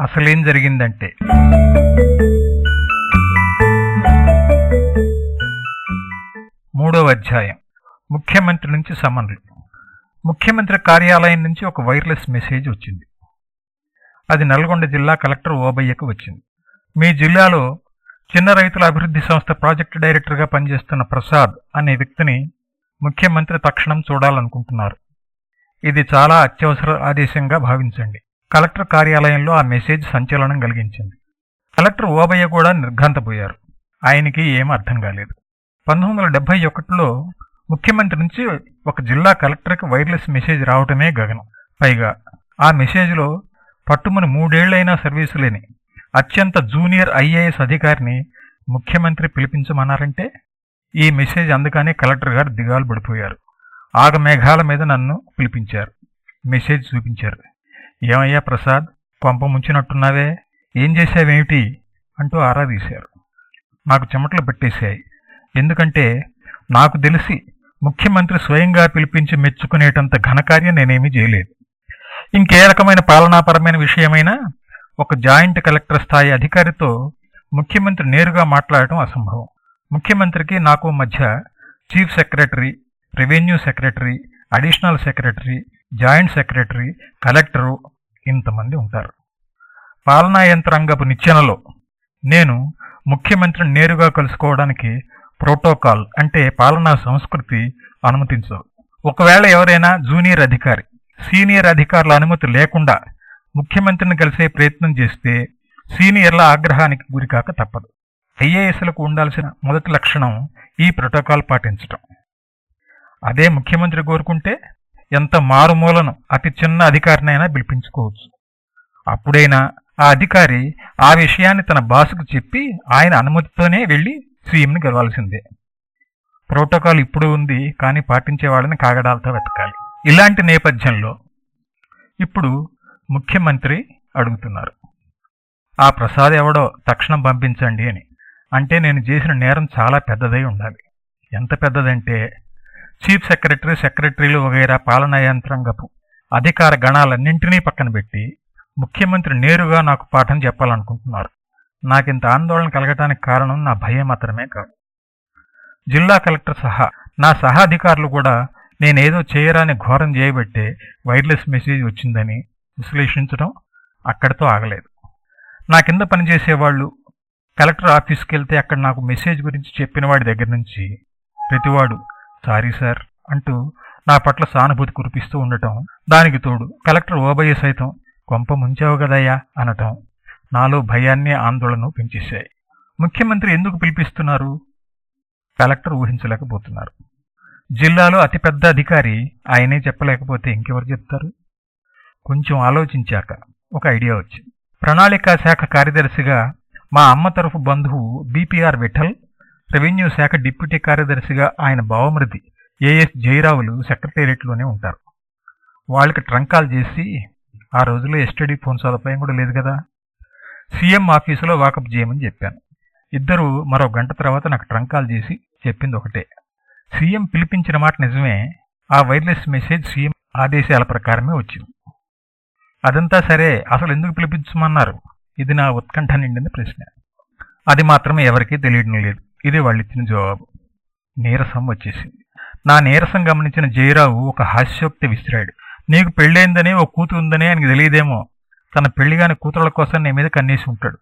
అసలేం జరిగిందంటే. మూడవ అధ్యాయం. ముఖ్యమంత్రి నుంచి సమన్లు. ముఖ్యమంత్రి కార్యాలయం నుంచి ఒక వైర్లెస్ మెసేజ్ వచ్చింది. అది నల్గొండ జిల్లా కలెక్టర్ ఓబయ్యకు వచ్చింది. మీ జిల్లాలో చిన్న రైతుల అభివృద్ధి సంస్థ ప్రాజెక్టు డైరెక్టర్గా పనిచేస్తున్న ప్రసాద్ అనే వ్యక్తిని ముఖ్యమంత్రి తక్షణం చూడాలనుకుంటున్నారు. ఇది చాలా అత్యవసర ఆదేశంగా భావించండి. కలెక్టర్ కార్యాలయంలో ఆ మెసేజ్ సంచలనం కలిగించింది. కలెక్టర్ ఓబయ్య కూడా నిర్ఘాంతపోయారు. ఆయనకి ఏం అర్థం కాలేదు. పంతొమ్మిది వందల డెబ్బై ఒకటిలో ముఖ్యమంత్రి నుంచి ఒక జిల్లా కలెక్టర్కి వైర్లెస్ మెసేజ్ రావటమే గగనం. పైగా ఆ మెసేజ్లో పట్టుమని మూడేళ్ళైనా సర్వీసు లేని అత్యంత జూనియర్ ఐఏఎస్ అధికారిని ముఖ్యమంత్రి పిలిపించమన్నారంటే ఈ మెసేజ్ అందుకనే కలెక్టర్ గారు దిగాలు పడిపోయారు. ఆగమేఘాల మీద నన్ను పిలిపించారు. మెసేజ్ చూపించారు. ఏమయ్యా ప్రసాద్? కొంప ముంచినట్టున్నావే? ఏం చేశావేమిటి? అంటూ ఆరా తీశారు నాకు చెమటలు పెట్టేశాయి. ఎందుకంటే నాకు తెలిసి ముఖ్యమంత్రి స్వయంగా పిలిపించి మెచ్చుకునేటంత ఘనకార్యం నేనేమీ చేయలేదు. ఇంకే రకమైన పాలనాపరమైన విషయమైనా ఒక జాయింట్ కలెక్టర్ స్థాయి అధికారితో ముఖ్యమంత్రి నేరుగా మాట్లాడటం అసంభవం. ముఖ్యమంత్రికి నాకు మధ్య chief secretary revenue secretary additional secretary joint secretary collector ఇంతమంది ఉంటారు. పాలనా యంత్రాంగపు నిచ్చెనలో నేను ముఖ్యమంత్రిని నేరుగా కలుసుకోవడానికి ప్రోటోకాల్ అంటే పాలనా సంస్కృతి అనుమతించదు ఒకవేళ ఎవరైనా జూనియర్ అధికారి సీనియర్ అధికారుల అనుమతి లేకుండా ముఖ్యమంత్రిని కలిసే ప్రయత్నం చేస్తే సీనియర్ల ఆగ్రహానికి గురికాక తప్పదు. ఐఏఎస్లకు ఉండాల్సిన మొదటి లక్షణం ఈ ప్రోటోకాల్ పాటించటం. అదే ముఖ్యమంత్రి కోరుకుంటే ఎంత మారుమూలను అతి చిన్న అధికారినైనా పిలిపించుకోవచ్చు. అప్పుడైనా ఆ అధికారి ఆ విషయాన్ని తన బాసుకు చెప్పి ఆయన అనుమతితోనే వెళ్ళి సీఎంని గెలవాల్సిందే. ప్రోటోకాల్ ఇప్పుడు ఉంది కానీ పాటించే వాళ్ళని కాగడాలతో వెతకాలి. ఇలాంటి నేపథ్యంలో ఇప్పుడు ముఖ్యమంత్రి అడుగుతున్నారు. ఆ ప్రసాద్ ఎవడో తక్షణం పంపించండి అని. అంటే నేను చేసిన నేరం చాలా పెద్దదై ఉండాలి. ఎంత పెద్దదంటే చీఫ్ సెక్రటరీ సెక్రటరీలు వగైరా పాలనా యంత్రాంగపు అధికార గణాలన్నింటినీ పక్కన పెట్టి ముఖ్యమంత్రి నేరుగా నాకు పాఠం చెప్పాలనుకుంటున్నారు. నాకింత ఆందోళన కలగటానికి కారణం నా భయం మాత్రమే కాదు. జిల్లా కలెక్టర్ సహా నా సహా అధికారులు కూడా నేనేదో చేయరాని ఘోరం చేయబట్టే వైర్లెస్ మెసేజ్ వచ్చిందని విశ్లేషించడం అక్కడితో ఆగలేదు. నా కింద పనిచేసేవాళ్ళు కలెక్టర్ ఆఫీస్కి వెళ్తే అక్కడ నాకు మెసేజ్ గురించి చెప్పిన వాడి దగ్గర నుంచి ప్రతివాడు సారీ సార్ అంటూ నా పట్ల సానుభూతి కురిపిస్తూ ఉండటం దానికి తోడు కలెక్టర్ ఓబయ్య సైతం కొంప ముంచావు కదయ్యా అనటం నాలో భయాన్ని ఆందోళన పెంచేశాయి. ముఖ్యమంత్రి ఎందుకు పిలిపిస్తున్నారు? కలెక్టర్ ఊహించలేకపోతున్నారు. జిల్లాలో అతిపెద్ద అధికారి ఆయనే చెప్పలేకపోతే ఇంకెవరు చెప్తారు? కొంచెం ఆలోచించాక ఒక ఐడియా వచ్చింది. ప్రణాళికా శాఖ కార్యదర్శిగా మా అమ్మ తరఫు బంధువు బీపీఆర్ విఠల్ రెవెన్యూ శాఖ డిప్యూటీ కార్యదర్శిగా ఆయన భావమృతి ఏఎస్ జయరావులు సెక్రటేరియట్లోనే ఉంటారు. వాళ్ళకి ట్రంకాల్ చేసి ఆ రోజుల్లో ఎస్టీడీ ఫోన్ సదుపాయం కూడా లేదు కదా. సీఎం ఆఫీసులో వాకప్ చేయమని చెప్పాను. ఇద్దరు మరో గంట తర్వాత నాకు ట్రంకాల్ చేసి చెప్పింది ఒకటే. సీఎం పిలిపించిన మాట నిజమే. ఆ వైర్లెస్ మెసేజ్ సీఎం ఆదేశాల ప్రకారమే వచ్చింది. అదంతా సరే అసలు ఎందుకు పిలిపించమన్నారు? ఇది నా ఉత్కంఠ నిండిన ప్రశ్న. అది మాత్రమే ఎవరికీ తెలియడం లేదు. ఇది వాళ్ళు ఇచ్చిన జవాబు. నీరసం వచ్చేసింది. నా నీరసం గమనించిన జయరావు ఒక హాస్యోక్తి విసిరాడు. నీకు పెళ్ళైందని ఓ కూతురు ఉందని ఆయనకి తెలియదేమో. తన పెళ్ళిగాని కూతురుల కోసం నీ మీద కన్నేసి ఉంటాడు.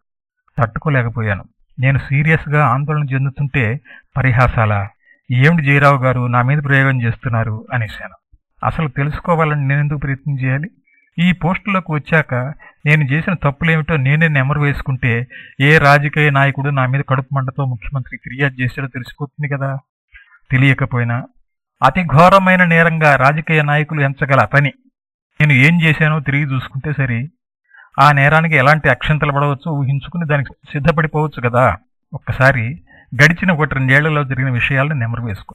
తట్టుకోలేకపోయాను. నేను సీరియస్గా ఆందోళన చెందుతుంటే పరిహాసాలా? ఏమిటి జయరావు గారు నా మీద ప్రయోగం చేస్తున్నారు అనేశాను. అసలు తెలుసుకోవాలని నేనెందుకు ప్రయత్నం చేయాలి? ఈ పోస్టులోకి వచ్చాక నేను చేసిన తప్పులేమిటో నేనే నెమరు వేసుకుంటే ఏ రాజకీయ నాయకుడు నా మీద కడుపు మంటతో ముఖ్యమంత్రి ఫిర్యాదు చేశాడో తెలిసిపోతుంది కదా. తెలియకపోయినా అతి ఘోరమైన నేరంగా రాజకీయ నాయకులు ఎంచగల అతని. నేను ఏం చేశానో తిరిగి చూసుకుంటే సరి ఆ నేరానికి ఎలాంటి అక్షంతలు పడవచ్చో ఊహించుకుని దానికి సిద్ధపడిపోవచ్చు కదా. ఒక్కసారి గడిచిన ఒకటి రెండేళ్ళలో జరిగిన విషయాలను నెమరు వేసుకో.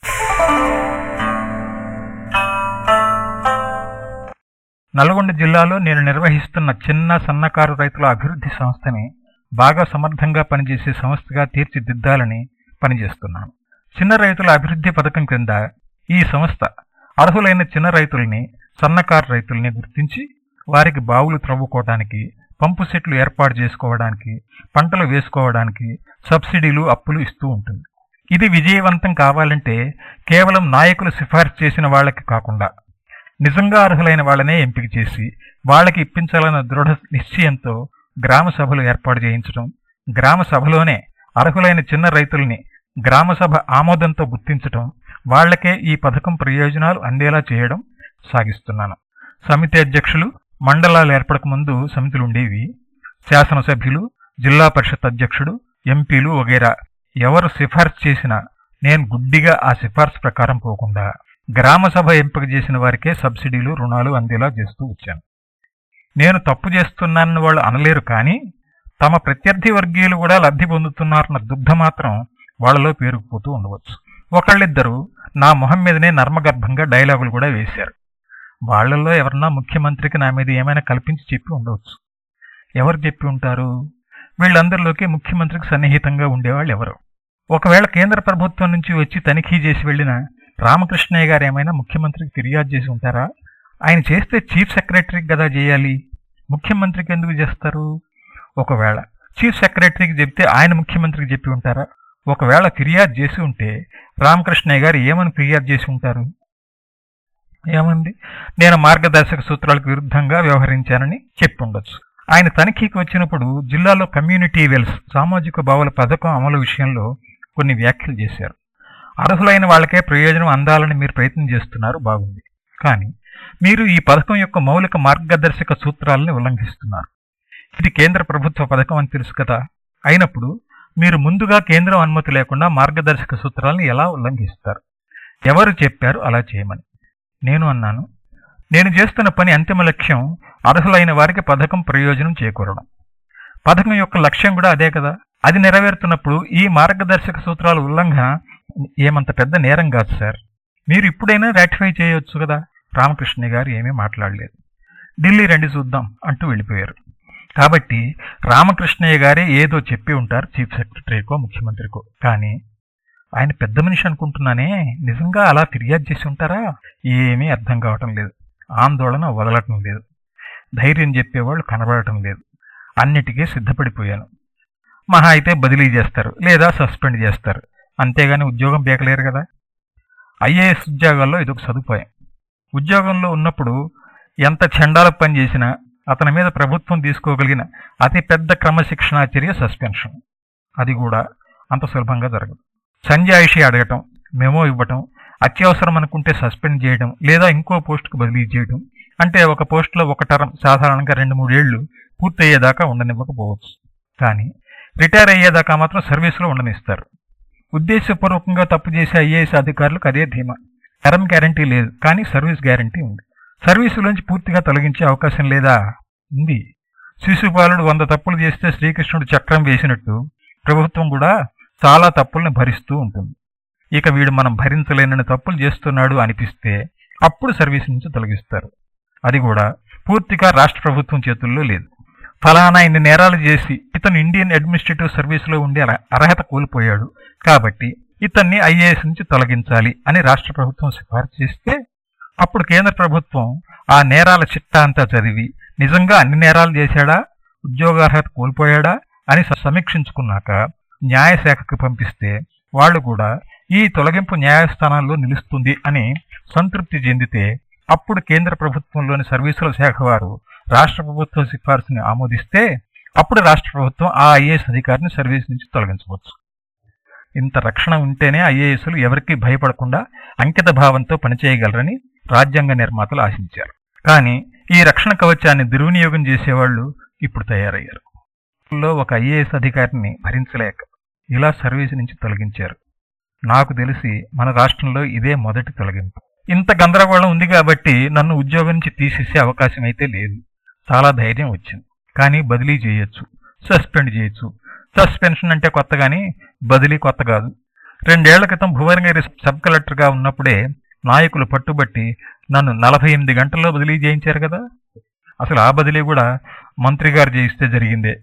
నల్గొండ జిల్లాలో నేను నిర్వహిస్తున్న చిన్న సన్నకారు రైతుల అభివృద్ధి సంస్థని బాగా సమర్థంగా పనిచేసే సంస్థగా తీర్చిదిద్దాలని పనిచేస్తున్నాను. చిన్న రైతుల అభివృద్ధి పథకం క్రింద ఈ సంస్థ అర్హులైన చిన్న రైతుల్ని సన్నకారు రైతుల్ని గుర్తించి వారికి బావులు త్రవ్వుకోవడానికి పంపు సెట్లు ఏర్పాటు చేసుకోవడానికి పంటలు వేసుకోవడానికి సబ్సిడీలు అప్పులు ఇస్తూ ఉంటుంది. ఇది విజయవంతం కావాలంటే కేవలం నాయకులు సిఫార్సు చేసిన వాళ్ళకి కాకుండా నిజంగా అర్హులైన వాళ్ళనే ఎంపిక చేసి వాళ్ళకి ఇప్పించాలన్న దృఢ నిశ్చయంతో గ్రామ సభలు ఏర్పాటు చేయించడం గ్రామ సభలోనే అర్హులైన చిన్న రైతుల్ని గ్రామ సభ ఆమోదంతో గుర్తించటం వాళ్ళకే ఈ పథకం ప్రయోజనాలు అందేలా చేయడం సాగిస్తున్నాను. సమితి అధ్యక్షులు మండలాలు ఏర్పడక ముందు సమితులు ఉండేవి. శాసనసభ్యులు జిల్లా పరిషత్ అధ్యక్షుడు ఎంపీలు వగైరా ఎవరు సిఫార్సు చేసినా నేను గుడ్డిగా ఆ సిఫార్సు ప్రకారం పోకుండా గ్రామ సభ ఎంపిక చేసిన వారికే సబ్సిడీలు రుణాలు అందేలా చేస్తూ వచ్చాను. నేను తప్పు చేస్తున్నానని వాళ్ళు అనలేరు కానీ తమ ప్రత్యర్థి వర్గీయులు కూడా లబ్ధి పొందుతున్నారన్న దుగ్ధ మాత్రం వాళ్ళలో పేరుకుపోతూ ఉండవచ్చు. ఒకళ్ళిద్దరూ నా మొహం మీదనే నర్మగర్భంగా డైలాగులు కూడా వేశారు. వాళ్ళల్లో ఎవరన్నా ముఖ్యమంత్రికి నా మీద ఏమైనా కల్పించి చెప్పి ఉండవచ్చు. ఎవరు చెప్పి ఉంటారు? వీళ్ళందరిలోకి ముఖ్యమంత్రికి సన్నిహితంగా ఉండేవాళ్ళు ఎవరు ఒకవేళ కేంద్ర ప్రభుత్వం నుంచి వచ్చి తనిఖీ చేసి వెళ్ళిన రామకృష్ణయ్య గారు ఏమైనా ముఖ్యమంత్రికి ఫిర్యాదు చేసి ఉంటారా? ఆయన చేస్తే చీఫ్ సెక్రటరీకి కదా చేయాలి. ముఖ్యమంత్రికి ఎందుకు చేస్తారు? ఒకవేళ చీఫ్ సెక్రటరీకి చెప్తే ఆయన ముఖ్యమంత్రికి చెప్పి ఉంటారా? ఒకవేళ ఫిర్యాదు చేసి ఉంటే రామకృష్ణయ్య గారు ఏమని ఫిర్యాదు చేసి ఉంటారు? ఏమంది నేను మార్గదర్శక సూత్రాలకు విరుద్ధంగా వ్యవహరించానని చెప్పి ఉండొచ్చు ఆయన తనిఖీకి వచ్చినప్పుడు జిల్లాలో కమ్యూనిటీ వెల్స్ సామాజిక బావుల పథకం అమలు విషయంలో కొన్ని వ్యాఖ్యలు చేశారు. అర్హులైన వాళ్ళకే ప్రయోజనం అందాలని మీరు ప్రయత్నం చేస్తున్నారు బాగుంది. కానీ మీరు ఈ పథకం యొక్క మౌలిక మార్గదర్శక సూత్రాలను ఉల్లంఘిస్తున్నారు. ఇది కేంద్ర ప్రభుత్వ పథకం అని తెలుసు కదా. అయినప్పుడు మీరు ముందుగా కేంద్రం అనుమతి లేకుండా మార్గదర్శక సూత్రాలను ఎలా ఉల్లంఘిస్తారు? ఎవరు చెప్పారు అలా చేయమని? నేను అన్నాను నేను చేస్తున్న పని అంతిమ లక్ష్యం అర్హులైన వారికి పథకం ప్రయోజనం చేకూరడం. పథకం యొక్క లక్ష్యం కూడా అదే కదా. అది నెరవేరుతున్నప్పుడు ఈ మార్గదర్శక సూత్రాల ఉల్లంఘన ఏమంత పెద్ద నేరం కాదు సార్. మీరు ఇప్పుడైనా రాటిఫై చేయొచ్చు కదా? రామకృష్ణ గారు ఏమీ మాట్లాడలేదు. ఢిల్లీ రండి చూద్దాం అంటూ వెళ్ళిపోయారు. కాబట్టి రామకృష్ణయ్య గారే ఏదో చెప్పి ఉంటారు చీఫ్ సెక్రటరీకో ముఖ్యమంత్రికో. కానీ ఆయన పెద్ద మనిషి అనుకుంటున్నానే. నిజంగా అలా ఫిర్యాదు చేసి ఉంటారా? ఏమీ అర్థం కావటం లేదు. ఆందోళన వదలటం లేదు. ధైర్యం చెప్పేవాళ్ళు కనబడటం లేదు. అన్నిటికీ సిద్ధపడిపోయాను. మహా అయితే బదిలీ చేస్తారు. లేదా సస్పెండ్ చేస్తారు. అంతేగాని ఉద్యోగం బేకలేరు కదా. ఐఏఎస్ ఉద్యోగాల్లో ఇదొక సదుపాయం. ఉద్యోగంలో ఉన్నప్పుడు ఎంత చెండాల పని చేసినా అతని మీద ప్రభుత్వం తీసుకోగలిగిన అతి పెద్ద క్రమశిక్షణా చర్య సస్పెన్షన్. అది కూడా అంత సులభంగా జరగదు. సంజాయిషి అడగటం మెమో ఇవ్వటం అత్యవసరం అనుకుంటే సస్పెండ్ చేయడం లేదా ఇంకో పోస్టుకు బదిలీ చేయడం అంటే ఒక పోస్టులో ఒక టర్మ్ సాధారణంగా రెండు మూడేళ్ళు పూర్తయ్యేదాకా ఉండనివ్వకపోవచ్చు. కానీ రిటైర్ అయ్యేదాకా మాత్రం సర్వీసులో ఉండనిస్తారు. ఉద్దేశపూర్వకంగా తప్పు చేసే ఐఏఎస్ అధికారులకు అదే ధీమా. టర్మ్ గ్యారంటీ లేదు కానీ సర్వీస్ గ్యారంటీ ఉంది. సర్వీసులోంచి పూర్తిగా తొలగించే అవకాశం లేదా? ఉంది. శిశుపాలుడు వంద తప్పులు చేస్తే శ్రీకృష్ణుడు చక్రం వేసినట్టు ప్రభుత్వం కూడా చాలా తప్పుల్ని భరిస్తూ ఉంటుంది. ఇక వీడు మనం భరించలేనని తప్పులు చేస్తున్నాడు అనిపిస్తే అప్పుడు సర్వీస్ నుంచి తొలగిస్తారు. అది కూడా పూర్తిగా రాష్ట్ర ప్రభుత్వం చేతుల్లో లేదు. ఫలానా ఇన్ని నేరాలు చేసి ఇతను ఇండియన్ అడ్మినిస్ట్రేటివ్ సర్వీస్లో ఉండే అర్హత కోల్పోయాడు. కాబట్టి ఇతన్ని ఐఏఎస్ నుంచి తొలగించాలి అని రాష్ట్ర ప్రభుత్వం సిఫార్సు చేస్తే అప్పుడు కేంద్ర ప్రభుత్వం ఆ నేరాల చిట్టా అంతా చదివి నిజంగా అన్ని నేరాలు చేశాడా? ఉద్యోగార్హత కోల్పోయాడా? అని సమీక్షించుకున్నాక న్యాయశాఖకు పంపిస్తే వాళ్ళు కూడా ఈ తొలగింపు న్యాయస్థానాల్లో నిలుస్తుంది అని సంతృప్తి చెందితే అప్పుడు కేంద్ర ప్రభుత్వంలోని సర్వీసుల శాఖ వారు రాష్ట్ర ప్రభుత్వ సిఫార్సుని ఆమోదిస్తే అప్పుడు రాష్ట్ర ప్రభుత్వం ఆ ఐఏఎస్ అధికారిని సర్వీస్ నుంచి తొలగించవచ్చు. ఇంత రక్షణ ఉంటేనే ఐఏఎస్లు ఎవరికీ భయపడకుండా అంకిత భావంతో పనిచేయగలరని రాజ్యాంగ నిర్మాతలు ఆశించారు. కానీ ఈ రక్షణ కవచాన్ని దుర్వినియోగం చేసేవాళ్ళు ఇప్పుడు తయారయ్యారు. లో ఒక ఐఏఎస్ అధికారిని భరించలేక ఇలా సర్వీస్ నుంచి తొలగించారు. నాకు తెలిసి మన రాష్ట్రంలో ఇదే మొదటి తొలగింపు. ఇంత గందరగోళం ఉంది కాబట్టి నన్ను ఉద్యోగం నుంచి తీసేసే అవకాశం అయితే లేదు. చాలా ధైర్యం వచ్చింది. కానీ బదిలీ చేయొచ్చు. సస్పెండ్ చేయొచ్చు. సస్పెన్షన్ అంటే కొత్త కానీ బదిలీ కొత్త కాదు. రెండేళ్ళ క్రితం భువనగిరి సబ్ కలెక్టర్గా ఉన్నప్పుడే నాయకులు పట్టుబట్టి నన్ను నలభై ఎనిమిది గంటల్లో బదిలీ చేయించారు కదా? అసలు ఆ బదిలీ కూడా మంత్రి గారు చేయిస్తే జరిగిందే.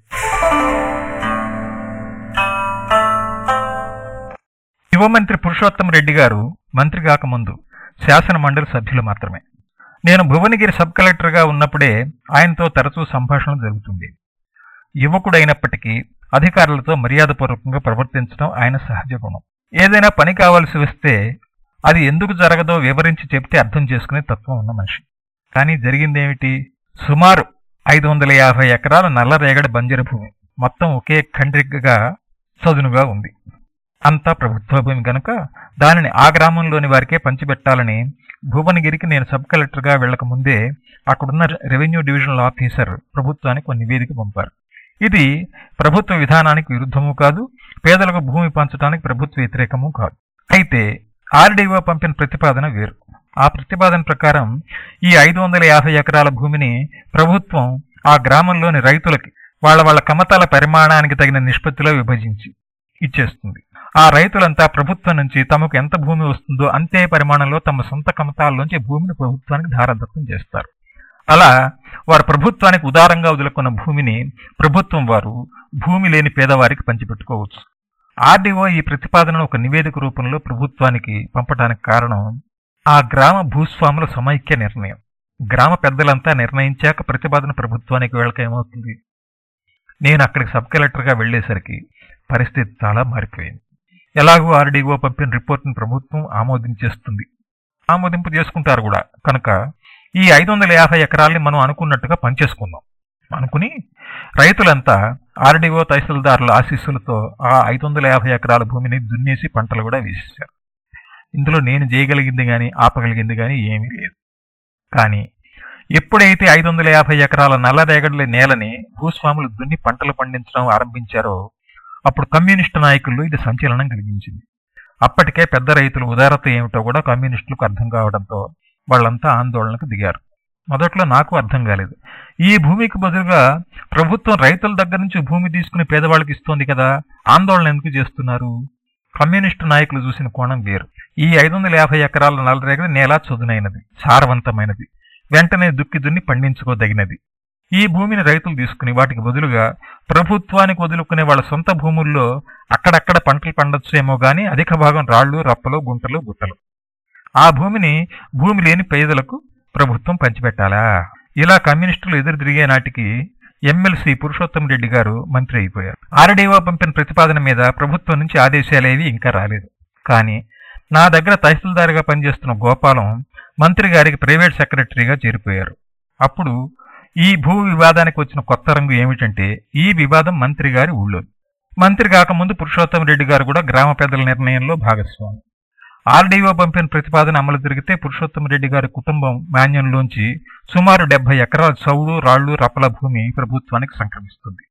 యువమంత్రి పురుషోత్తం రెడ్డి గారు మంత్రి కాకముందు శాసన మండలి సభ్యులు మాత్రమే. నేను భువనగిరి సబ్ కలెక్టర్గా ఉన్నప్పుడే ఆయనతో తరచూ సంభాషణ జరుగుతుంది. యువకుడైనప్పటికీ అధికారులతో మర్యాదపూర్వకంగా ప్రవర్తించడం ఆయన సహజ గుణం. ఏదైనా పని కావాల్సి వస్తే అది ఎందుకు జరగదో వివరించి చెప్తే అర్థం చేసుకునే తత్వం ఉన్న మనిషి. కానీ జరిగిందేమిటి? సుమారు ఐదు వందల యాభై ఎకరాల నల్లరేగడి బంజరు భూమి మొత్తం ఒకే ఖండ్రికగా చదునుగా ఉంది. అంతా ప్రభుత్వ భూమి కనుక దానిని ఆ గ్రామంలోని వారికే పంచిపెట్టాలని భువనగిరికి నేను సబ్ కలెక్టర్గా వెళ్ళక ముందే అక్కడున్న రెవెన్యూ డివిజనల్ ఆఫీసర్ ప్రభుత్వానికి ఒక నివేదిక పంపారు. ఇది ప్రభుత్వ విధానానికి విరుద్ధము కాదు పేదలకు భూమి పంచడానికి ప్రభుత్వ వ్యతిరేకము కాదు. అయితే ఆర్డీఓ పంపిన ప్రతిపాదన వేరు. ఆ ప్రతిపాదన ప్రకారం ఈ ఐదు వందల యాభై ఎకరాల భూమిని ప్రభుత్వం ఆ గ్రామంలోని రైతులకి వాళ్ళ వాళ్ళ కమతాల పరిమాణానికి తగిన నిష్పత్తిలో విభజించి ఇచ్చేస్తుంది. ఆ రైతులంతా ప్రభుత్వం నుంచి తమకు ఎంత భూమి వస్తుందో అంతే పరిమాణంలో తమ సొంత కమతాల్లోంచి భూమిని ప్రభుత్వానికి ధారదత్తం చేస్తారు. అలా వారు ప్రభుత్వానికి ఉదారంగా వదులుకున్న భూమిని ప్రభుత్వం వారు భూమి లేని పేదవారికి పంచిపెట్టుకోవచ్చు. ఆర్డీఓ ఈ ప్రతిపాదనను ఒక నివేదిక రూపంలో ప్రభుత్వానికి పంపడానికి కారణం ఆ గ్రామ భూస్వాముల సమైక్య నిర్ణయం. గ్రామ పెద్దలంతా నిర్ణయించాక ప్రతిపాదన ప్రభుత్వానికి వెళ్ళక ఏమవుతుంది? నేను అక్కడికి సబ్ కలెక్టర్గా వెళ్ళేసరికి పరిస్థితి చాలా మారిపోయింది. ఎలాగో ఆర్డీఓ పంపిన రిపోర్ట్ను ప్రభుత్వం ఆమోదించేస్తుంది. ఆమోదింపు చేసుకుంటారు కూడా. కనుక ఈ ఐదు వందల యాభై ఎకరాల్ని మనం అనుకున్నట్టుగా పనిచేసుకుందాం. అనుకుని రైతులంతా ఆర్డీఓ తహసీల్దారుల ఆశీస్సులతో ఆ ఐదు వందల యాభై ఎకరాల భూమిని దున్నేసి పంటలు కూడా వేసేశారు. ఇందులో నేను చేయగలిగింది కానీ ఆపగలిగింది కానీ ఏమీ లేదు. కానీ ఎప్పుడైతే ఐదు వందల యాభై ఎకరాల నల్లరేగడ్ల నేలని భూస్వాములు దున్ని పంటలు పండించడం ఆరంభించారో అప్పుడు కమ్యూనిస్టు నాయకుల్లో ఇది సంచలనం కలిగించింది. అప్పటికే పెద్ద రైతుల ఉదారత ఏమిటో కూడా కమ్యూనిస్టులకు అర్థం కావడంతో వాళ్ళంతా ఆందోళనకు దిగారు. మొదట్లో నాకు అర్థం కాలేదు. ఈ భూమికి బదులుగా ప్రభుత్వం రైతుల దగ్గర నుంచి భూమి తీసుకుని పేదవాళ్ళకి ఇస్తోంది కదా ఆందోళన ఎందుకు చేస్తున్నారు? కమ్యూనిస్టు నాయకులు చూసిన కోణం వేరు. ఈ ఐదు వందల యాభై ఎకరాల నల్లరేగడి నేల చదునైనది సారవంతమైనది. వెంటనే దుక్కి దున్ని పండించుకోదగినది. ఈ భూమిని రైతులు తీసుకుని వాటికి బదులుగా ప్రభుత్వానికి వదులుకునే వాళ్ళ సొంత భూముల్లో అక్కడక్కడ పంటలు పండొచ్చు ఏమో గాని అధిక భాగం రాళ్ళు రప్పలు గుంటలు గుట్టలు. ఆ భూమిని భూమి లేని పేదలకు ప్రభుత్వం పంచిపెట్టాలా? ఇలా కమ్యూనిస్టులు ఎదురు తిరిగే నాటికి ఎమ్మెల్సీ పురుషోత్తం రెడ్డి గారు మంత్రి అయిపోయారు. ఆర్డీఓ పంపిన ప్రతిపాదన మీద ప్రభుత్వం నుంచి ఆదేశాలేవి ఇంకా రాలేదు. కానీ నా దగ్గర తహసీల్దార్గా పనిచేస్తున్న గోపాలం మంత్రి గారికి ప్రైవేట్ సెక్రటరీగా చేరిపోయారు. అప్పుడు ఈ భూ వివాదానికి వచ్చిన కొత్త రంగు ఏమిటంటే ఈ వివాదం మంత్రి గారి ఊళ్ళో. మంత్రి కాకముందు పురుషోత్తం రెడ్డి గారు కూడా గ్రామ పెద్దల నిర్ణయంలో భాగస్వామి. ఆర్డీఓ పంపిన ప్రతిపాదన అమలు జరిగితే పురుషోత్తం రెడ్డి గారి కుటుంబం మాన్యంలోంచి సుమారు డెబ్బై ఎకరాల చౌడు రాళ్ళు రప్పల భూమి ప్రభుత్వానికి సంక్రమిస్తుంది.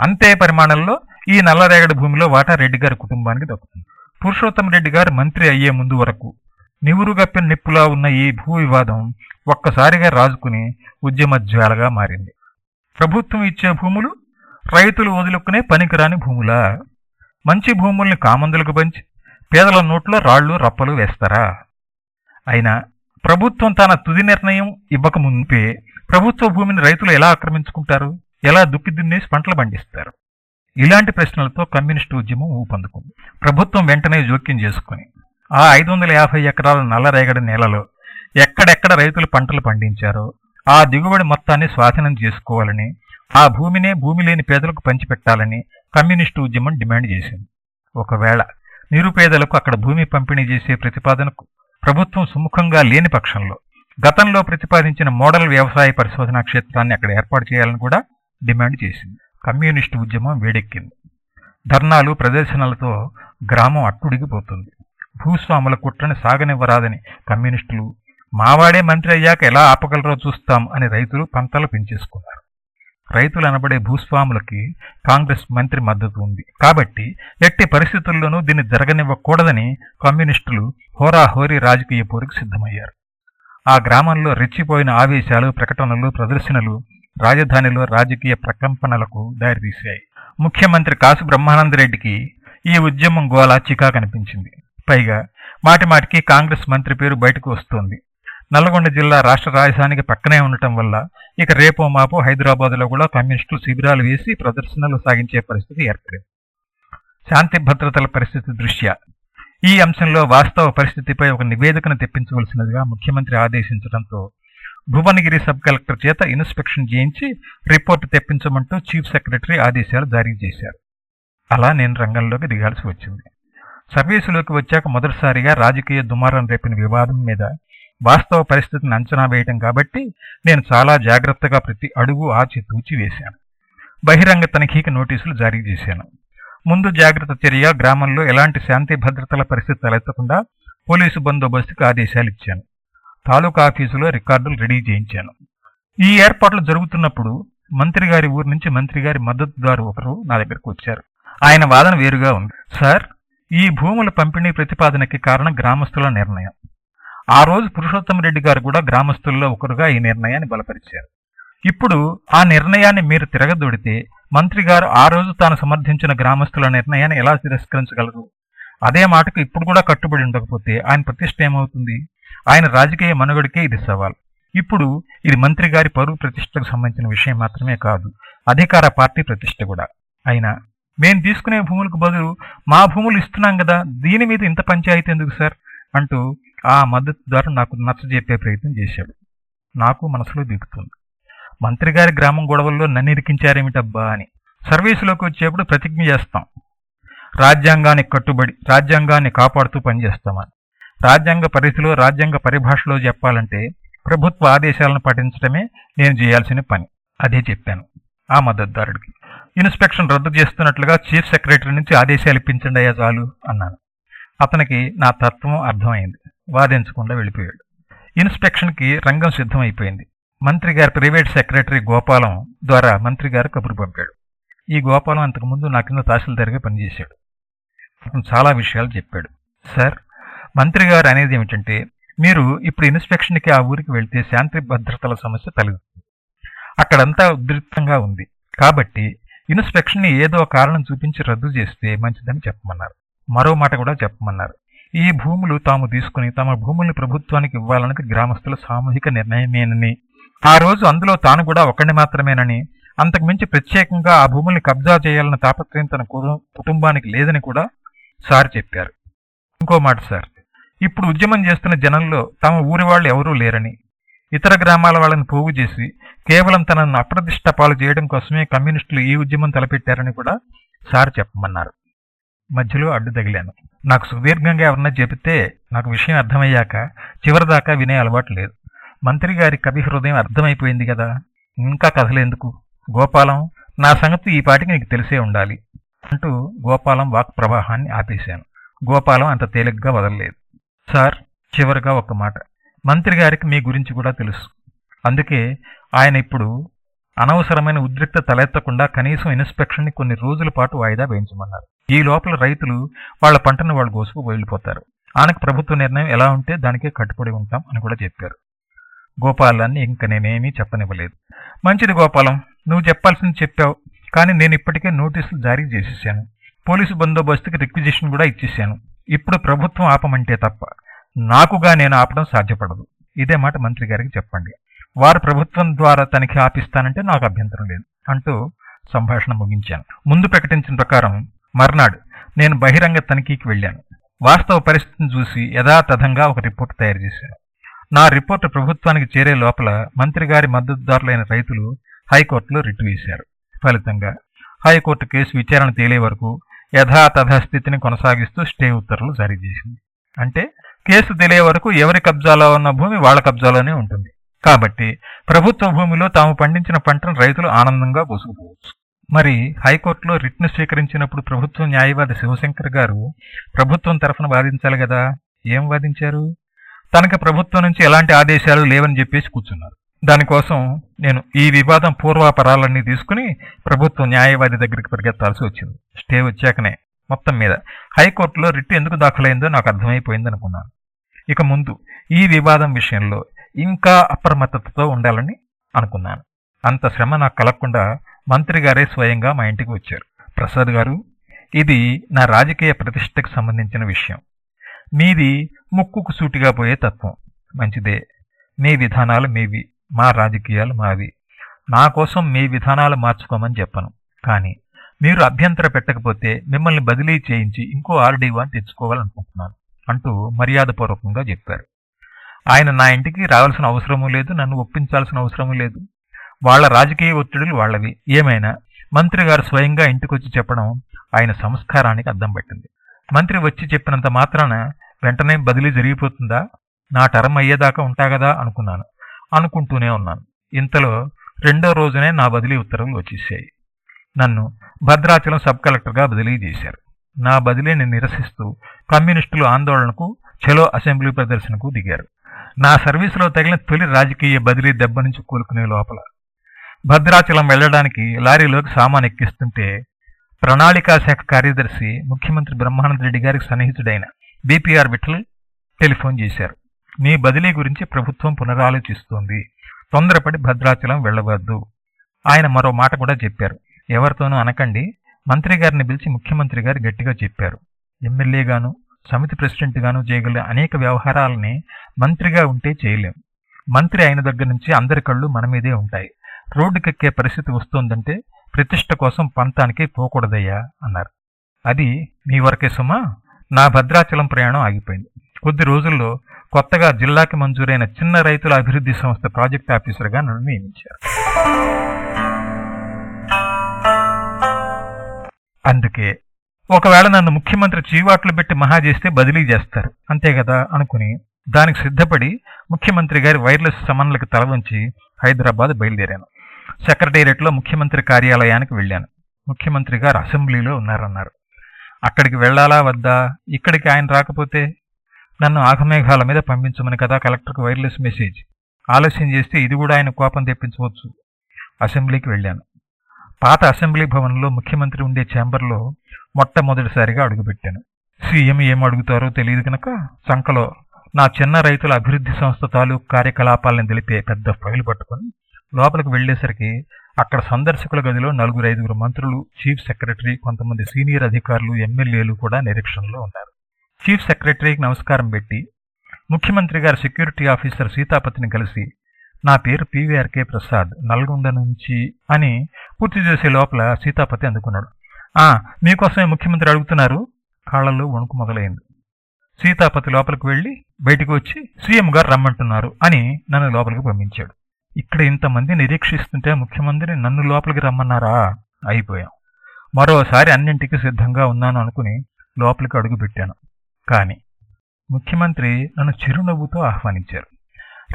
అంతే పరిమాణంలో ఈ నల్లరేగడి భూమిలో వాటా రెడ్డి గారి కుటుంబానికి దక్కుతుంది. పురుషోత్తం రెడ్డి గారు మంత్రి అయ్యే ముందు వరకు నివురుగప్పిన నిప్పులా ఉన్న ఈ భూ వివాదం ఒక్కసారిగా రాజుకుని ఉద్యమ జ్వాలగా మారింది. ప్రభుత్వం ఇచ్చే భూములు రైతులు వదులుకునే పనికిరాని భూములా? మంచి భూముల్ని కామందులకు పంచి పేదల నోట్లో రాళ్ళు రప్పలు వేస్తారా? అయినా ప్రభుత్వం తన తుది నిర్ణయం ఇవ్వక ముందే ప్రభుత్వ భూమిని రైతులు ఎలా ఆక్రమించుకుంటారు? ఎలా దుక్కి దున్నేసి పంటలు పండిస్తారు? ఇలాంటి ప్రశ్నలతో కమ్యూనిస్టు ఉద్యమం ఊపందుకుంది. ప్రభుత్వం వెంటనే జోక్యం చేసుకుని ఆ ఐదు వందల యాభై ఎకరాల నల్లరేగడి నేలలో ఎక్కడెక్కడ రైతులు పంటలు పండించారో ఆ దిగుబడి మొత్తాన్ని స్వాధీనం చేసుకోవాలని ఆ భూమినే భూమి లేని పేదలకు పంచిపెట్టాలని కమ్యూనిస్టు ఉద్యమం డిమాండ్ చేసింది. ఒకవేళ నిరుపేదలకు అక్కడ భూమి పంపిణీ చేసే ప్రతిపాదనకు ప్రభుత్వం సుముఖంగా లేని పక్షంలో గతంలో ప్రతిపాదించిన మోడల్ వ్యవసాయ పరిశోధనా క్షేత్రాన్ని అక్కడ ఏర్పాటు చేయాలని కూడా డిమాండ్ చేసింది. కమ్యూనిస్టు ఉద్యమం వేడెక్కింది. ధర్నాలు ప్రదర్శనలతో గ్రామం అట్టుడిగిపోతుంది. భూస్వాముల కుట్రని సాగనివ్వరాదని కమ్యూనిస్టులు మావాడే మంత్రి అయ్యాక ఎలా ఆపగలరో చూస్తాం అని రైతులు పంటలు పెంచేసుకున్నారు. రైతులు అనబడే భూస్వాములకి కాంగ్రెస్ మంత్రి మద్దతు ఉంది. కాబట్టి ఎట్టి పరిస్థితుల్లోనూ దీన్ని జరగనివ్వకూడదని కమ్యూనిస్టులు హోరాహోరీ రాజకీయ పోరుకు సిద్ధమయ్యారు. ఆ గ్రామంలో రెచ్చిపోయిన ఆవేశాలు ప్రకటనలు ప్రదర్శనలు రాజధానిలో రాజకీయ ప్రకంపనలకు దారితీశాయి. ముఖ్యమంత్రి కాసు బ్రహ్మానందరెడ్డికి ఈ ఉద్యమం గోలా చికా కనిపించింది. పైగా మాటిమాటికి కాంగ్రెస్ మంత్రి పేరు బయటకు వస్తోంది. నల్గొండ జిల్లా రాష్ట్ర రాజధానికి పక్కనే ఉండటం వల్ల ఇక రేపో మాపో హైదరాబాద్లో కూడా కమ్యూనిస్టులు శిబిరాలు వేసి ప్రదర్శనలు సాగించే పరిస్థితి ఏర్పడింది. శాంతి భద్రతల పరిస్థితి దృష్ట్యా ఈ అంశంలో వాస్తవ పరిస్థితిపై ఒక నివేదికను తెప్పించవలసినదిగా ముఖ్యమంత్రి ఆదేశించడంతో భువనగిరి సబ్ కలెక్టర్ చేత ఇన్స్పెక్షన్ చేయించి రిపోర్ట్ తెప్పించమంటూ చీఫ్ సెక్రటరీ ఆదేశాలు జారీ చేశారు. అలా నేను రంగంలోకి దిగాల్సి వచ్చింది. సర్వీసులోకి వచ్చాక మొదటిసారిగా రాజకీయ దుమారం రేపిన వివాదం మీద వాస్తవ పరిస్థితిని అంచనా వేయటం కాబట్టి నేను చాలా జాగ్రత్తగా ప్రతి అడుగు ఆచితూచి వేశాను. బహిరంగ తనిఖీకి నోటీసులు జారీ చేశాను. ముందు జాగ్రత్త చర్య గ్రామంలో ఎలాంటి శాంతి భద్రతల పరిస్థితి తలెత్తకుండా పోలీసు బందోబస్తుకు ఆదేశాలు ఇచ్చాను. తాలూకా ఆఫీసులో రికార్డులు రెడీ చేయించాను. ఈ ఏర్పాట్లు జరుగుతున్నప్పుడు మంత్రి గారి ఊరు నుంచి మంత్రి గారి మద్దతుదారు ఒకరు నా దగ్గరకు వచ్చారు. ఆయన వాదన వేరుగా ఉంది. సార్ ఈ భూముల పంపిణీ ప్రతిపాదనకి కారణం గ్రామస్తుల నిర్ణయం. ఆ రోజు పురుషోత్తమ రెడ్డి గారు కూడా గ్రామస్తుల్లో ఒకరుగా ఈ నిర్ణయాన్ని బలపరిచారు. ఇప్పుడు ఆ నిర్ణయాన్ని మీరు తిరగదొడితే మంత్రి గారు ఆ రోజు తాను సమర్థించిన గ్రామస్తుల నిర్ణయాన్ని ఎలా తిరస్కరించగలరు? అదే మాటకు ఇప్పుడు కూడా కట్టుబడి ఉండకపోతే ఆయన ప్రతిష్ట ఏమవుతుంది? ఆయన రాజకీయ మనుగడికే ఇది సవాల్. ఇప్పుడు ఇది మంత్రి గారి పరువు ప్రతిష్టకు సంబంధించిన విషయం మాత్రమే కాదు అధికార పార్టీ ప్రతిష్ట కూడా. అయినా మేము తీసుకునే భూములకు బదులు మా భూములు ఇస్తున్నాం కదా దీని మీద ఇంత పంచాయతీ ఎందుకు సార్? అంటూ ఆ మద్దతుదారు నాకు నచ్చజెప్పే ప్రయత్నం చేశాడు. నాకు మనసులో దిగుతుంది. మంత్రి గారి గ్రామం గొడవల్లో నన్ను ఇరికించారేమిటబ్బా అని. సర్వీసులోకి వచ్చేప్పుడు ప్రతిజ్ఞ చేస్తాం. రాజ్యాంగానికి కట్టుబడి రాజ్యాంగాన్ని కాపాడుతూ పనిచేస్తామని. రాజ్యాంగ పరిధిలో రాజ్యాంగ పరిభాషలో చెప్పాలంటే ప్రభుత్వ ఆదేశాలను పాటించడమే నేను చేయాల్సిన పని. అదే చెప్పాను ఆ మద్దతుదారుడికి. ఇన్స్పెక్షన్ రద్దు చేస్తున్నట్లుగా చీఫ్ సెక్రటరీ నుంచి ఆదేశాలు ఇప్పించండి అయ్యా చాలు అన్నాను. అతనికి నా తత్వం అర్థమైంది. వాదించకుండా వెళ్ళిపోయాడు. ఇన్స్పెక్షన్కి రంగం సిద్ధమైపోయింది. మంత్రి గారి ప్రైవేట్ సెక్రటరీ గోపాలం ద్వారా మంత్రి గారు కబురు పంపాడు. ఈ గోపాలం అంతకుముందు నా కింద తహసీల్దార్గా పనిచేశాడు. అతను చాలా విషయాలు చెప్పాడు. సార్ మంత్రి గారు అనేది ఏమిటంటే మీరు ఇప్పుడు ఇన్స్పెక్షన్కి ఆ ఊరికి వెళ్తే శాంతి భద్రతల సమస్య తలెత్తుంది. అక్కడంతా ఉద్రిక్తంగా ఉంది. కాబట్టి ఇన్స్పెక్షన్ని ఏదో కారణం చూపించి రద్దు చేస్తే మంచిదని చెప్పమన్నారు. మరో మాట కూడా చెప్పమన్నారు. ఈ భూములు తాము తీసుకుని తమ భూముల్ని ప్రభుత్వానికి ఇవ్వాలన్నది గ్రామస్తుల సామూహిక నిర్ణయమేనని. ఆ రోజు అందులో తాను కూడా ఒకడిని మాత్రమేనని. అంతకుమించి ప్రత్యేకంగా ఆ భూముల్ని కబ్జా చేయాలన్న తాపత్రయం తన కుటుంబానికి లేదని కూడా సార్ చెప్పారు. ఇంకో మాట సార్. ఇప్పుడు ఉద్యమం చేస్తున్న జనంలో తమ ఊరి వాళ్ళు ఎవరూ లేరని. ఇతర గ్రామాల వాళ్ళని పోగు చేసి కేవలం తనను అప్రతిష్ట పాలు చేయడం కోసమే కమ్యూనిస్టులు ఈ ఉద్యమం తలపెట్టారని కూడా సార్ చెప్పమన్నారు. మధ్యలో అడ్డు తగిలాను. నాకు సుదీర్ఘంగా ఎవరన్నా చెబితే నాకు విషయం అర్థమయ్యాక చివరిదాకా వినే అలవాటు లేదు. మంత్రి గారి కవి హృదయం అర్థమైపోయింది కదా. ఇంకా కథలేందుకు గోపాలం నా సంగతి ఈ పాటికి నీకు తెలిసే ఉండాలి అంటూ గోపాలం వాక్ ప్రవాహాన్ని ఆపేశాను. గోపాలం అంత తేలిగ్గా వదలలేదు. సార్ చివరిగా ఒక మాట. మంత్రి గారికి మీ గురించి కూడా తెలుసు. అందుకే ఆయన ఇప్పుడు అనవసరమైన ఉద్రిక్త తలెత్తకుండా కనీసం ఇన్స్పెక్షన్ని కొన్ని రోజుల పాటు వాయిదా వేయించమన్నారు. ఈ లోపల రైతులు వాళ్ళ పంటను వాళ్ళు కోసుకు వెళ్ళిపోతారు ఆయనకు ప్రభుత్వ నిర్ణయం ఎలా ఉంటే దానికే కట్టుబడి ఉంటాం అని కూడా చెప్పారు. గోపాలాన్ని ఇంక నేనేమీ చెప్పనివ్వలేదు. మంచిది గోపాలం నువ్వు చెప్పాల్సింది చెప్పావు కానీ నేను ఇప్పటికే నోటీసులు జారీ చేసేసాను. పోలీసు బందోబస్తుకి రిక్విజిషన్ కూడా ఇచ్చేసాను. ఇప్పుడు ప్రభుత్వం ఆపమంటే తప్ప నాకుగా నేను ఆపడం సాధ్యపడదు. ఇదే మాట మంత్రి గారికి చెప్పండి. వారు ప్రభుత్వం ద్వారా తనిఖీ ఆపిస్తానంటే నాకు అభ్యంతరం లేదు అంటూ సంభాషణ ముగించాను. ముందు ప్రకటించిన ప్రకారం మర్నాడు నేను బహిరంగ తనిఖీకి వెళ్ళాను. వాస్తవ పరిస్థితిని చూసి యథాతథంగా ఒక రిపోర్ట్ తయారు చేశాను. నా రిపోర్టు ప్రభుత్వానికి చేరే లోపల మంత్రి గారి మద్దతుదారులైన రైతులు హైకోర్టులో రిట్ వేశారు. ఫలితంగా హైకోర్టు కేసు విచారణ తేలే వరకు యథాతథ స్థితిని కొనసాగిస్తూ స్టే ఉత్తర్వులు జారీ చేసింది. అంటే కేసు తెలియ వరకు ఎవరి కబ్జాలో ఉన్న భూమి వాళ్ళ కబ్జాలోనే ఉంటుంది. కాబట్టి ప్రభుత్వ భూమిలో తాము పండించిన పంటను రైతులు ఆనందంగా పోసుకుపోవచ్చు. మరి హైకోర్టులో రిట్ను స్వీకరించినప్పుడు ప్రభుత్వ న్యాయవాది శివశంకర్ గారు ప్రభుత్వం తరఫున వాదించాలి కదా? ఏం వాదించారు? తనకి ప్రభుత్వం నుంచి ఎలాంటి ఆదేశాలు లేవని చెప్పేసి కూర్చున్నారు. దానికోసం నేను ఈ వివాదం పూర్వాపరాలన్నీ తీసుకుని ప్రభుత్వ న్యాయవాది దగ్గరికి పరిగెత్తాల్సి వచ్చింది. స్టే వచ్చాకనే మొత్తం మీద. హైకోర్టులో రిట్ ఎందుకు దాఖలైందో నాకు అర్థమైపోయింది అనుకున్నాను. ఇక ముందు ఈ వివాదం విషయంలో ఇంకా అప్రమత్తతతో ఉండాలని అనుకున్నాను. అంత శ్రమ నాకు కలగకుండా మంత్రి గారే స్వయంగా మా ఇంటికి వచ్చారు. ప్రసాద్ గారు ఇది నా రాజకీయ ప్రతిష్టకు సంబంధించిన విషయం. మీది ముక్కుకు సూటిగా పోయే తత్వం. మంచిదే. మీ విధానాలు మీవి. మా రాజకీయాలు మావి. నా కోసం మీ విధానాలు మార్చుకోమని చెప్పను. కానీ మీరు అభ్యంతర పెట్టకపోతే మిమ్మల్ని బదిలీ చేయించి ఇంకో ఆర్డీఓని తెచ్చుకోవాలనుకుంటున్నాను అంటూ మర్యాదపూర్వకంగా చెప్పారు. ఆయన నా ఇంటికి రావాల్సిన అవసరమూ లేదు నన్ను ఒప్పించాల్సిన అవసరమూ లేదు. వాళ్ళ రాజకీయ ఒత్తిడులు వాళ్ళవి. ఏమైనా? మంత్రి గారు స్వయంగా ఇంటికొచ్చి చెప్పడం ఆయన సంస్కారానికి అద్దం పట్టింది. మంత్రి వచ్చి చెప్పినంత మాత్రాన వెంటనే బదిలీ జరిగిపోతుందా? నా టర్మ్ అయ్యేదాకా ఉంటా కదా అనుకున్నాను. అనుకుంటూనే ఉన్నాను. ఇంతలో రెండో రోజునే నా బదిలీ ఉత్తర్వులు వచ్చేసాయి. నన్ను భద్రాచలం సబ్ కలెక్టర్గా బదిలీ చేశారు. నా బదిలీని నిరసిస్తూ కమ్యూనిస్టులు ఆందోళనకు చలో అసెంబ్లీ ప్రదర్శనకు దిగారు. నా సర్వీసులో తగిలిన తొలి రాజకీయ బదిలీ దెబ్బ నుంచి కోలుకునే లోపల భద్రాచలం వెళ్ళడానికి లారీలోకి సామాన్ ఎక్కిస్తుంటే ప్రణాళికా శాఖ కార్యదర్శి ముఖ్యమంత్రి బ్రహ్మానంద రెడ్డి గారికి సన్నిహితుడైన బీపీఆర్ విఠల్ టెలిఫోన్ చేశారు. మీ బదిలీ గురించి ప్రభుత్వం పునరాలోచిస్తోంది. తొందరపడి భద్రాచలం వెళ్ళవద్దు. ఆయన మరో మాట కూడా చెప్పారు. ఎవరితోనూ అనకండి మంత్రి గారిని పిలిచి ముఖ్యమంత్రి గారు గట్టిగా చెప్పారు. ఎమ్మెల్యేగాను సమితి ప్రెసిడెంట్ గాను చేయగల అనేక వ్యవహారాలని మంత్రిగా ఉంటే చేయలేం. మంత్రి అయిన దగ్గర నుంచి అందరి కళ్ళు మన మీదే ఉంటాయి. రోడ్డుకెక్కే పరిస్థితి వస్తోందంటే ప్రతిష్ట కోసం పంతానికి పోకూడదయ్యా అన్నారు. అది మీ వరకే సుమా? నా భద్రాచలం ప్రయాణం ఆగిపోయింది. కొద్ది రోజుల్లో కొత్తగా జిల్లాకి మంజూరైన చిన్న రైతుల అభివృద్ధి సంస్థ ప్రాజెక్ట్ ఆఫీసర్గా నన్ను నియమించారు. అందుకే ఒకవేళ నన్ను ముఖ్యమంత్రి చీవాట్లు పెట్టి మహా చేస్తే బదిలీ చేస్తారు. అంతే కదా అనుకుని దానికి సిద్ధపడి ముఖ్యమంత్రి గారి వైర్లెస్ సమన్లకు తలవంచి హైదరాబాద్ బయలుదేరాను. సెక్రటేరియట్లో ముఖ్యమంత్రి కార్యాలయానికి వెళ్ళాను. ముఖ్యమంత్రి గారు అసెంబ్లీలో ఉన్నారన్నారు. అక్కడికి వెళ్ళాలా వద్దా? ఇక్కడికి ఆయన రాకపోతే నన్ను ఆగమేఘాల మీద పంపించమని కదా కలెక్టర్కి వైర్లెస్ మెసేజ్. ఆలస్యం చేస్తే ఇది కూడా ఆయన కోపం తెప్పించవచ్చు. అసెంబ్లీకి వెళ్ళాను. పాత అసెంబ్లీ భవన్లో ముఖ్యమంత్రి ఉండే ఛాంబర్లో మొట్టమొదటిసారిగా అడుగుపెట్టాను. సీఎం ఏం అడుగుతారో తెలియదు కనుక సంకలో నా చిన్న రైతుల అభివృద్ధి సంస్థ తాలూకు కార్యకలాపాలను తెలిపే పెద్ద ఫైల్ పట్టుకొని లోపలికి వెళ్ళేసరికి అక్కడ సందర్శకుల గదిలో నలుగురు ఐదుగురు మంత్రులు చీఫ్ సెక్రటరీ కొంతమంది సీనియర్ అధికారులు ఎమ్మెల్యేలు కూడా నిరీక్షణలో ఉన్నారు. చీఫ్ సెక్రటరీకి నమస్కారం పెట్టి ముఖ్యమంత్రి గారి సెక్యూరిటీ ఆఫీసర్ సీతాపతిని కలిసి నా పేరు పీవీఆర్కే ప్రసాద్ నల్గొండ నుంచి అని పూర్తి చేసే లోపల సీతాపతి అందుకున్నాడు. ఆ మీకోసమే ముఖ్యమంత్రి అడుగుతున్నారు? కాళ్ళల్లో వణుకు మొదలైంది. సీతాపతి లోపలికి వెళ్ళి బయటికి వచ్చి సీఎం గారు రమ్మంటున్నారు అని నన్ను లోపలికి పంపించాడు. ఇక్కడ ఇంతమంది నిరీక్షిస్తుంటే ముఖ్యమంత్రి నన్ను లోపలికి రమ్మన్నారా? అయిపోయాం. మరోసారి అన్నింటికి సిద్ధంగా ఉన్నాను అనుకుని లోపలికి అడుగుపెట్టాను కానీ ముఖ్యమంత్రి నన్ను చిరునవ్వుతో ఆహ్వానించారు.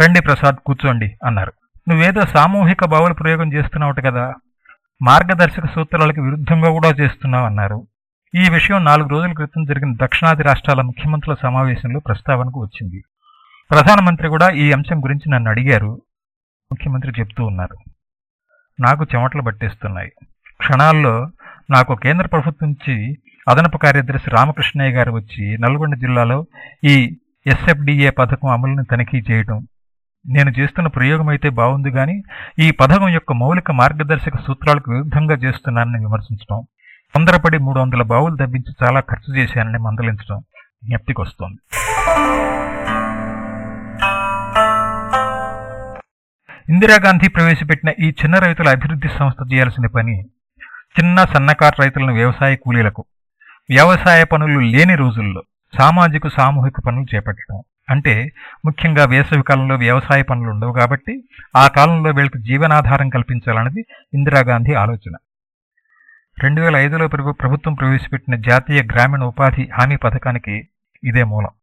రండి ప్రసాద్ కూర్చోండి అన్నారు. నువ్వేదో సామూహిక బావుల ప్రయోగం చేస్తున్నావుట కదా. మార్గదర్శక సూత్రాలకు విరుద్ధంగా కూడా చేస్తున్నావు అన్నారు. ఈ విషయం నాలుగు రోజుల క్రితం జరిగిన దక్షిణాది రాష్ట్రాల ముఖ్యమంత్రుల సమావేశంలో ప్రస్తావనకు వచ్చింది. ప్రధానమంత్రి కూడా ఈ అంశం గురించి నన్ను అడిగారు. ముఖ్యమంత్రి చెప్తూ ఉన్నారు. నాకు చెమటలు పట్టేస్తున్నాయి. క్షణాల్లో నాకు కేంద్ర ప్రభుత్వం నుంచి అదనపు కార్యదర్శి రామకృష్ణయ్య గారు వచ్చి నల్గొండ జిల్లాలో ఈ ఎస్ఎఫ్డిఏ పథకం అమలుని తనిఖీ చేయటం. నేను చేస్తున్న ప్రయోగం అయితే బాగుంది కానీ ఈ పథకం యొక్క మౌలిక మార్గదర్శక సూత్రాలకు విరుద్ధంగా చేస్తున్నానని విమర్శించడం తొందరపడి మూడు వందల బావులు తప్పించి చాలా ఖర్చు చేశానని మందలించడం జ్ఞప్తికొస్తోంది. ఇందిరాగాంధీ ప్రవేశపెట్టిన ఈ చిన్న రైతుల అభివృద్ధి సంస్థ చేయాల్సిన పని చిన్న సన్నకారు రైతులను వ్యవసాయ కూలీలకు వ్యవసాయ పనులు లేని రోజుల్లో సామాజిక సామూహిక పనులు చేపట్టడం. అంటే ముఖ్యంగా వేసవి కాలంలో వ్యవసాయ పనులు ఉండవు కాబట్టి ఆ కాలంలో వీళ్ళకి జీవనాధారం కల్పించాలన్నది ఇందిరాగాంధీ ఆలోచన. రెండు వేల ఐదులో ప్రభుత్వం ప్రవేశపెట్టిన జాతీయ గ్రామీణ ఉపాధి హామీ పథకానికి ఇదే మూలం.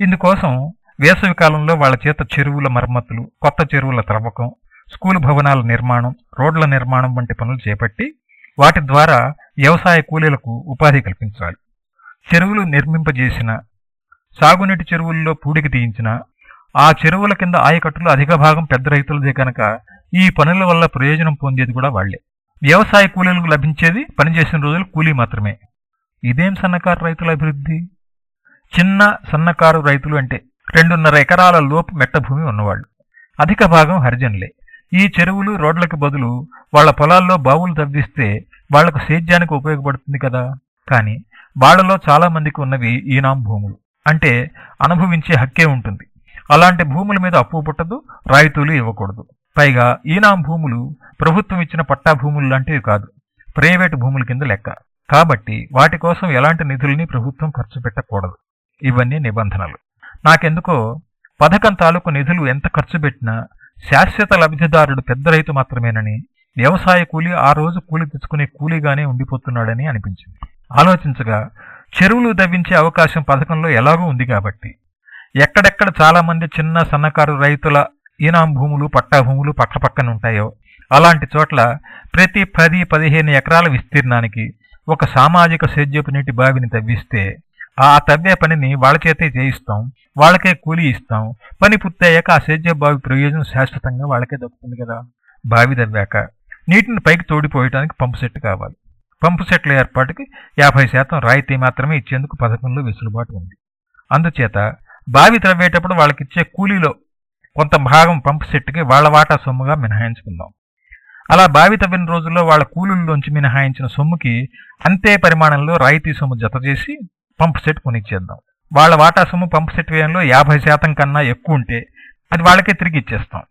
ఇందుకోసం వేసవి కాలంలో వాళ్ళ చేత చెరువుల మరమ్మతులు కొత్త చెరువుల త్రవ్వకం స్కూల్ భవనాల నిర్మాణం రోడ్ల నిర్మాణం వంటి పనులు చేపట్టి వాటి ద్వారా వ్యవసాయ కూలీలకు ఉపాధి కల్పించాలి. చెరువులు నిర్మింపజేసిన సాగునీటి చెరువుల్లో పూడికి తీయించిన ఆ చెరువుల కింద ఆయకట్టులో అధిక భాగం పెద్ద రైతులదే కనుక ఈ పనుల వల్ల ప్రయోజనం పొందేది కూడా వాళ్ళే వ్యవసాయ కూలీలకు లభించేది పనిచేసిన రోజులు కూలీ మాత్రమే. ఇదేం సన్నకారు రైతుల అభివృద్ధి? చిన్న సన్నకారు రైతులు అంటే రెండున్నర ఎకరాల లోపు మెట్ట భూమి ఉన్నవాళ్ళు. అధిక భాగం హరిజనులే. ఈ చెరువులు రోడ్లకు బదులు వాళ్ళ పొలాల్లో బావులు తవ్విస్తే వాళ్ళకు సేద్యానికి ఉపయోగపడుతుంది కదా? కానీ వాళ్ళలో చాలామందికి ఉన్నవి ఈనాం భూములు. అంటే అనుభవించే హక్కే ఉంటుంది. అలాంటి భూముల మీద అప్పు పుట్టదు రాయితీలు ఇవ్వకూడదు. పైగా ఈనాం భూములు ప్రభుత్వం ఇచ్చిన పట్టా భూములు లాంటివి కాదు. ప్రైవేటు భూముల కింద లెక్క. కాబట్టి వాటి కోసం ఎలాంటి నిధుల్ని ప్రభుత్వం ఖర్చు పెట్టకూడదు. ఇవన్నీ నిబంధనలు. నాకెందుకో పథకం తాలూకు నిధులు ఎంత ఖర్చు పెట్టినా శాశ్వత లబ్ధిదారుడు పెద్ద రైతు మాత్రమేనని వ్యవసాయ కూలీ ఆ రోజు కూలి తెచ్చుకునే కూలీగానే ఉండిపోతున్నాడని అనిపించింది. ఆలోచించగా చెరువులు దవ్వించే అవకాశం పథకంలో ఎలాగూ ఉంది కాబట్టి. ఎక్కడెక్కడ చాలామంది చిన్న సన్నకారు రైతుల ఈనాం భూములు పట్టా భూములు పక్క పక్కన ఉంటాయో అలాంటి చోట్ల ప్రతి పది పదిహేను ఎకరాల విస్తీర్ణానికి ఒక సామాజిక సేద్యపు నీటి బావిని తవ్విస్తే ఆ తవ్వే పనిని వాళ్ళ చేతే చేయిస్తాం వాళ్ళకే కూలీ ఇస్తాం. పని పూర్తయ్యాక ఆ సేద్య బావి ప్రయోజనం శాశ్వతంగా వాళ్ళకే దక్కుతుంది కదా. బావి తవ్వాక నీటిని పైకి తోడిపోయడానికి పంపు సెట్ కావాలి. పంపు సెట్ల ఏర్పాటుకి యాభై శాతం రాయితీ మాత్రమే ఇచ్చేందుకు పథకంలో వెసులుబాటు ఉంది. అందుచేత బావి త్రవ్వేటప్పుడు వాళ్ళకిచ్చే కూలీలో కొంత భాగం పంపు సెట్కి వాళ్ళ వాటా సొమ్ముగా మినహాయించుకుందాం. అలా బావి తవ్విన రోజుల్లో వాళ్ళ కూలీల్లోంచి మినహాయించిన సొమ్ముకి అంతే పరిమాణంలో రాయితీ సొమ్ము జత చేసి పంప్ సెట్ కొనిచ్చేద్దాం. వాళ్ళ వాటా సొమ్ము పంప్ సెట్ వ్యయంలో యాభై శాతం కన్నా ఎక్కువ ఉంటే అది వాళ్ళకే తిరిగి ఇచ్చేస్తాం.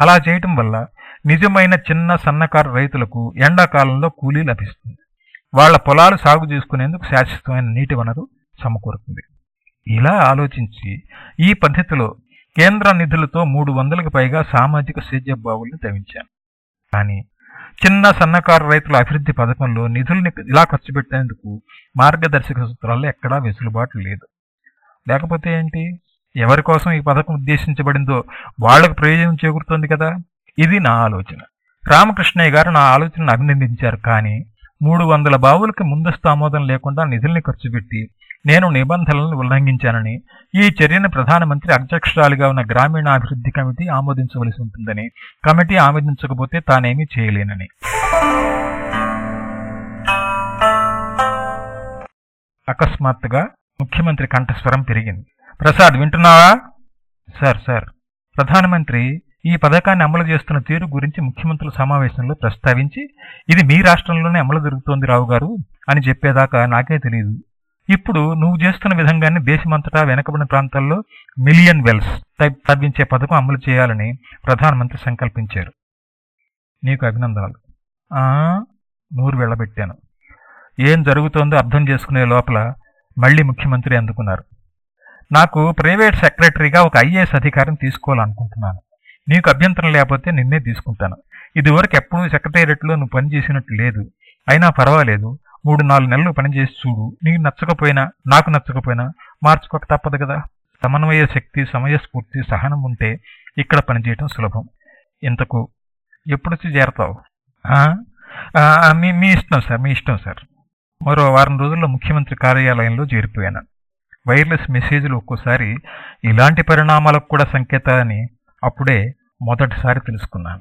అలా చేయటం వల్ల నిజమైన చిన్న సన్నకారు రైతులకు ఎండాకాలంలో కూలీ లభిస్తుంది. వాళ్ళ పొలాలు సాగు చేసుకునేందుకు శాశ్వతమైన నీటి వనరు సమకూరుతుంది. ఇలా ఆలోచించి ఈ పద్ధతిలో కేంద్ర నిధులతో మూడు వందలకు పైగా సామాజిక సేద్య బావుల్ని తవ్వించాను కానీ చిన్న సన్నకారు రైతుల అభివృద్ధి పథకంలో నిధుల్ని ఇలా ఖర్చు పెట్టేందుకు మార్గదర్శక సూత్రాల్లో ఎక్కడా వెసులుబాటు లేదు. లేకపోతే ఏంటి? ఎవరి కోసం ఈ పథకం ఉద్దేశించబడిందో వాళ్ళకు ప్రయోజనం చేకూరుతుంది కదా? ఇది నా ఆలోచన. రామకృష్ణయ్య గారు నా ఆలోచనను అభినందించారు కానీ మూడు వందల బావులకు ముందస్తు ఆమోదం లేకుండా నిధుల్ని ఖర్చు పెట్టి నేను నిబంధనలను ఉల్లంఘించానని ఈ చర్యను ప్రధానమంత్రి అధ్యక్షురాలిగా ఉన్న గ్రామీణాభివృద్ధి కమిటీ ఆమోదించవలసి ఉంటుందని కమిటీ ఆమోదించకపోతే తానేమీ చేయలేనని. అకస్మాత్తుగా ముఖ్యమంత్రి కంఠస్వరం పెరిగింది. ప్రసాద్ వింటున్నావా? Sir sir. ప్రధానమంత్రి ఈ పథకాన్ని అమలు చేస్తున్న తీరు గురించి ముఖ్యమంత్రుల సమావేశంలో ప్రస్తావించి ఇది మీ రాష్ట్రంలోనే అమలు జరుగుతోంది రావు గారు అని చెప్పేదాకా నాకే తెలియదు ఇప్పుడు నువ్వు చేస్తున్న విధంగానే దేశమంతటా వెనకబడిన ప్రాంతాల్లో మిలియన్ వెల్స్ టైప్ తవ్వించే పథకం అమలు చేయాలని ప్రధానమంత్రి సంకల్పించారు. నీకు అభినందనలు. నూరు వెళ్ళబెట్టాను. ఏం జరుగుతోందో అర్థం చేసుకునే లోపల మళ్ళీ ముఖ్యమంత్రి అందుకున్నారు. నాకు ప్రైవేట్ సెక్రటరీగా ఒక ఐఏఎస్ అధికారం తీసుకోవాలనుకుంటున్నాను. నీకు అభ్యంతరం లేకపోతే నిన్నే తీసుకుంటాను. ఇదివరకు ఎప్పుడూ సెక్రటేరియట్లో నువ్వు పనిచేసినట్టు లేదు. అయినా పర్వాలేదు. మూడు నాలుగు నెలలు పనిచేసి చూడు. నీకు నచ్చకపోయినా నాకు నచ్చకపోయినా మార్చుకోక తప్పదు కదా. సమన్వయ శక్తి సమయస్ఫూర్తి సహనం ఉంటే ఇక్కడ పనిచేయటం సులభం. ఇంతకు ఎప్పుడొచ్చి చేరతావు? మీ మీ ఇష్టం సార్ మీ ఇష్టం సార్. మరో వారం రోజుల్లో ముఖ్యమంత్రి కార్యాలయంలో చేరిపోయాను. వైర్లెస్ మెసేజ్లు ఒక్కోసారి ఇలాంటి పరిణామాలకు కూడా సంకేతాలని అప్పుడే మొదటిసారి తెలుసుకున్నాను.